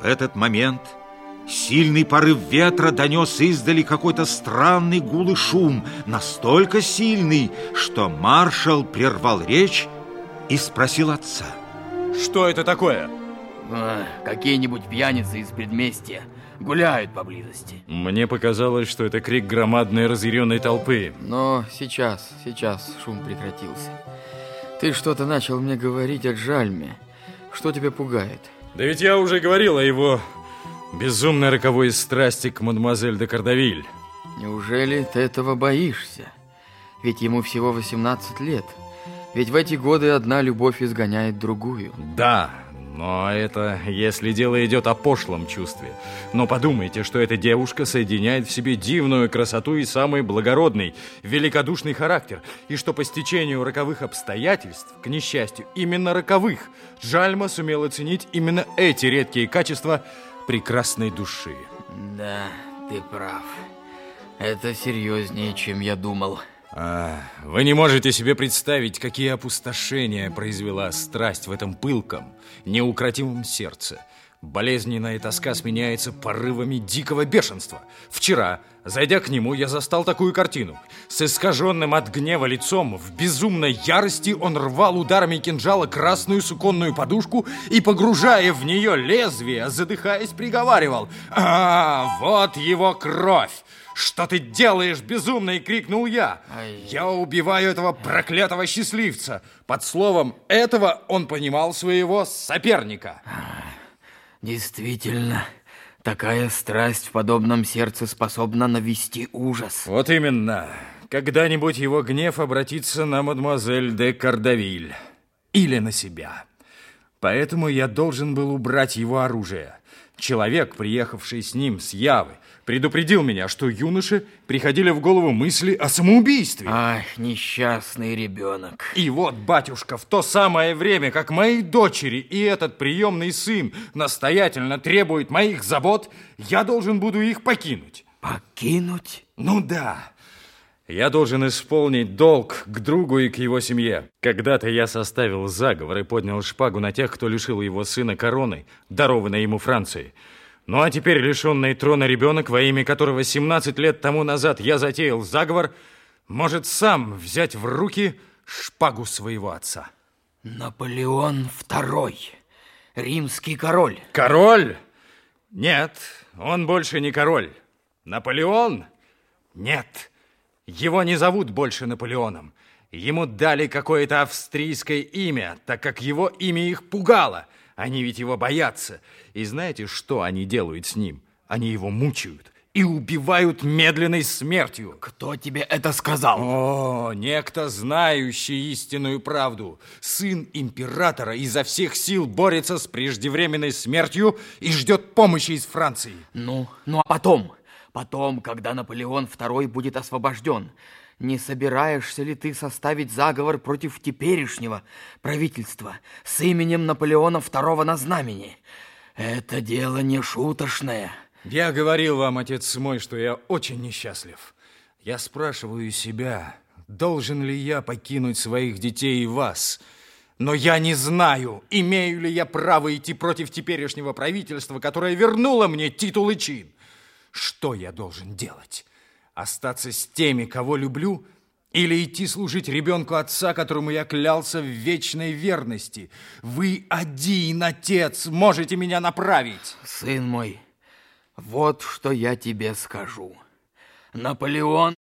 В этот момент сильный порыв ветра донес издали какой-то странный гул и шум, настолько сильный, что маршал прервал речь и спросил отца. Что это такое? Какие-нибудь пьяницы из предместья гуляют поблизости. Мне показалось, что это крик громадной разъяренной толпы. Но сейчас, сейчас шум прекратился. Ты что-то начал мне говорить о Джальме. Что тебя пугает? Да ведь я уже говорил о его безумной роковой страсти к мадемуазель де Кардавиль. Неужели ты этого боишься? Ведь ему всего 18 лет. Ведь в эти годы одна любовь изгоняет другую. Да, но это если дело идет о пошлом чувстве. Но подумайте, что эта девушка соединяет в себе дивную красоту и самый благородный, великодушный характер, и что по стечению роковых обстоятельств, к несчастью, именно роковых, Джальма сумел оценить именно эти редкие качества прекрасной души. Да, ты прав. Это серьезнее, чем я думал. А, вы не можете себе представить, какие опустошения произвела страсть в этом пылком, неукротимом сердце. Болезненная тоска сменяется порывами дикого бешенства. Вчера, зайдя к нему, я застал такую картину. С искаженным от гнева лицом, в безумной ярости он рвал ударами кинжала красную суконную подушку и, погружая в нее лезвие, задыхаясь, приговаривал «А, вот его кровь! «Что ты делаешь, безумный?» — крикнул я. «Я убиваю этого проклятого счастливца!» Под словом «этого» он понимал своего соперника. Действительно, такая страсть в подобном сердце способна навести ужас. Вот именно. Когда-нибудь его гнев обратится на мадемуазель де Кардавиль. Или на себя. Поэтому я должен был убрать его оружие. Человек, приехавший с ним с Явы, предупредил меня, что юноше приходили в голову мысли о самоубийстве. Ах, несчастный ребенок. И вот, батюшка, в то самое время, как мои дочери и этот приемный сын настоятельно требуют моих забот, я должен буду их покинуть. Покинуть? Ну да. Я должен исполнить долг к другу и к его семье. Когда-то я составил заговор и поднял шпагу на тех, кто лишил его сына короны, дарованной ему Францией. Ну а теперь лишенный трона ребенок, во имя которого 17 лет тому назад я затеял заговор, может сам взять в руки шпагу своего отца. Наполеон II, римский король. Король? Нет, он больше не король. Наполеон? Нет. Его не зовут больше Наполеоном. Ему дали какое-то австрийское имя, так как его имя их пугало. Они ведь его боятся. И знаете, что они делают с ним? Они его мучают и убивают медленной смертью. Кто тебе это сказал? О, некто, знающий истинную правду. Сын императора изо всех сил борется с преждевременной смертью и ждет помощи из Франции. Ну, ну а потом? Потом, когда Наполеон II будет освобожден, не собираешься ли ты составить заговор против теперешнего правительства с именем Наполеона II на знамени? Это дело не шуточное. Я говорил вам, отец мой, что я очень несчастлив. Я спрашиваю себя, должен ли я покинуть своих детей и вас? Но я не знаю, имею ли я право идти против теперешнего правительства, которое вернуло мне титул и чин. Что я должен делать? Остаться с теми, кого люблю, или идти служить ребенку отца, которому я клялся в вечной верности? Вы один, отец, можете меня направить. Сын мой, вот что я тебе скажу. Наполеон